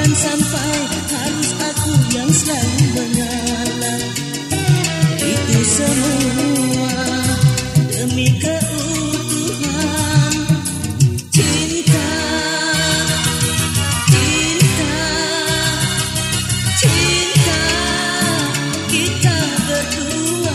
Bahkan sampai harus aku yang selalu mengalah. Itu semua demi keutuhan. Cinta, cinta, cinta Kita berdua.